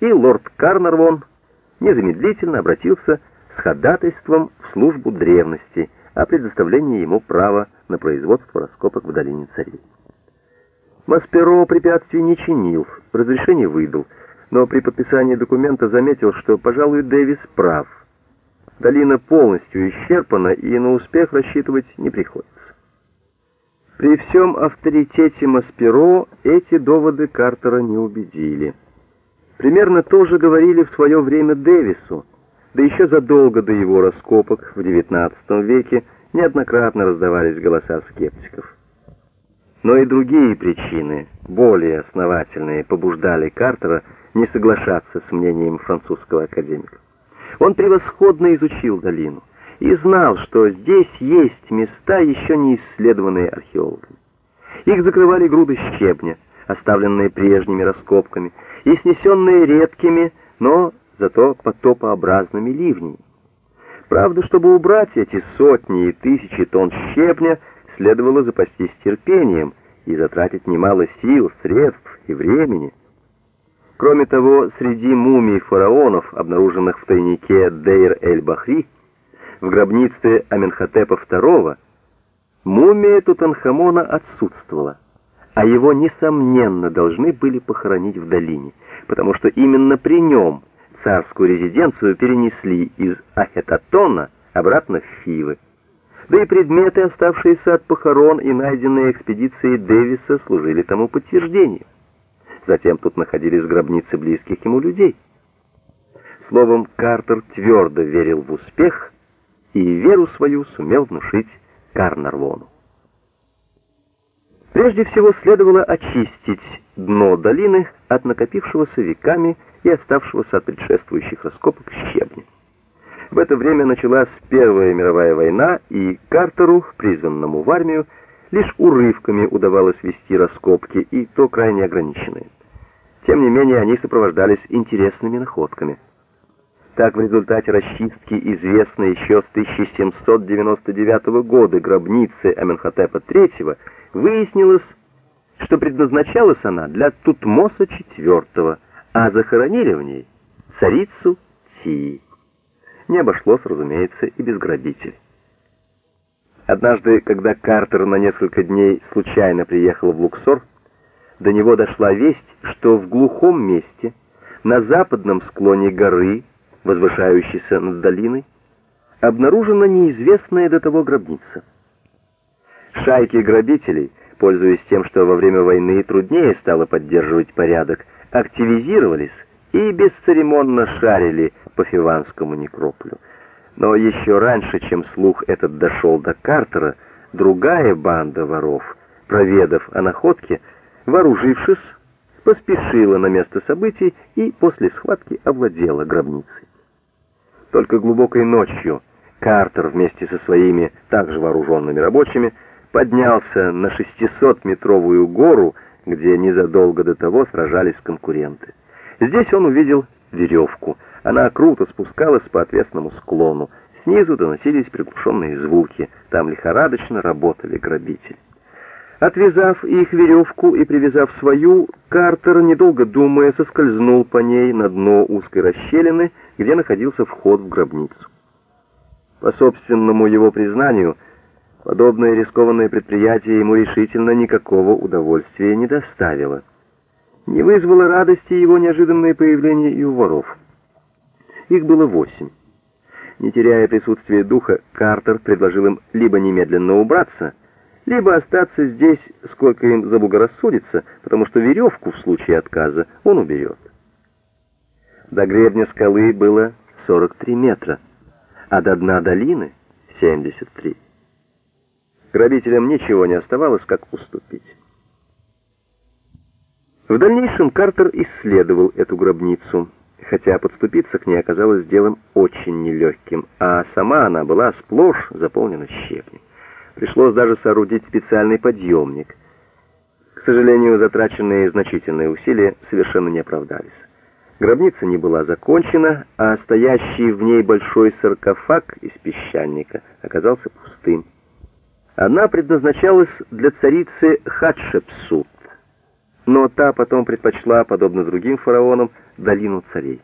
и лорд Карнарвон незамедлительно обратился с ходатайством в службу древности о предоставлении ему права на производство раскопок в долине царей. Масперо препятствий не чинил, разрешение выдал, но при подписании документа заметил, что, пожалуй, Дэвис прав. Долина полностью исчерпана, и на успех рассчитывать не приходится. При всем авторитете Масперо эти доводы Картера не убедили. Примерно то же говорили в свое время Дэвису, да еще задолго до его раскопок в XIX веке неоднократно раздавались голоса скептиков. Но и другие причины, более основательные, побуждали Картера не соглашаться с мнением французского академика. Он превосходно изучил долину и знал, что здесь есть места, еще не исследованные археологами. Их закрывали груды щебня, оставленные прежними раскопками, и снесенные редкими, но зато потопообразными ливнями. Правда, чтобы убрать эти сотни и тысячи тонн щебня, следовало запастись терпением и затратить немало сил, средств и времени. Кроме того, среди мумий фараонов, обнаруженных в тайнике Дейр-эль-Бахри, в гробнице Аменхотепа II, мумия Тутанхамона отсутствовала, а его, несомненно, должны были похоронить в долине, потому что именно при нем царскую резиденцию перенесли из Ахетатона обратно в Фивы. Да и предметы, оставшиеся от похорон и найденные экспедицией Дэвиса, служили тому подтверждением. Затем тут находились гробницы близких ему людей. Словом, Картер твердо верил в успех и веру свою сумел внушить Карнарвону. Прежде всего следовало очистить дно долины от накопившегося веками и оставшегося от предшествующих раскопок щебня. В это время началась Первая мировая война, и Картеру, призванному в армию, лишь урывками удавалось вести раскопки, и то крайне ограниченные. Тем не менее, они сопровождались интересными находками. Так, в результате расчистки известной еще с 1799 года гробницы Аменхотепа III выяснилось, что предназначалась она для Тутмоса IV, а захоронили в ней царицу Тии. Не обошлось, разумеется, и без грабителей. Однажды, когда Картер на несколько дней случайно приехал в Луксор, до него дошла весть, что в глухом месте, на западном склоне горы, возвышающейся над долиной, обнаружена неизвестная до того гробница. Шайки грабителей, пользуясь тем, что во время войны труднее стало поддерживать порядок, активизировались и бесцеремонно шарили по Фиванскому некрополю. Но еще раньше, чем слух этот дошел до Картера, другая банда воров, проведав о находке, вооружившись, поспешила на место событий и после схватки овладела гробницей. Только глубокой ночью Картер вместе со своими также вооруженными рабочими поднялся на 600-метровую гору, где незадолго до того сражались конкуренты. Здесь он увидел веревку. Она круто спускалась по отвесному склону. Снизу доносились приглушенные звуки. Там лихорадочно работали грабители. Отвязав их веревку и привязав свою, Картер, недолго думая, соскользнул по ней на дно узкой расщелины, где находился вход в гробницу. По собственному его признанию, подобное рискованное предприятие ему решительно никакого удовольствия не доставило. Не вызвало радости его неожиданное появление и у воров. Их было восемь. Не теряя присутствия духа, Картер предложил им либо немедленно убраться, либо остаться здесь, сколько им заблагорассудится, потому что веревку в случае отказа он уберет. До гребня скалы было 43 метра, а до дна долины — 73. Грабителям ничего не оставалось, как уступить. В дальнейшем Картер исследовал эту гробницу, хотя подступиться к ней оказалось делом очень нелегким, а сама она была сплошь заполнена щебнем. Пришлось даже соорудить специальный подъемник. К сожалению, затраченные значительные усилия совершенно не оправдались. Гробница не была закончена, а стоящий в ней большой саркофаг из песчаника оказался пустым. Она предназначалась для царицы Хатшепсут, но та потом предпочла, подобно другим фараонам, долину царей.